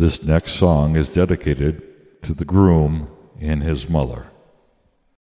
This next song is dedicated to the groom and his mother.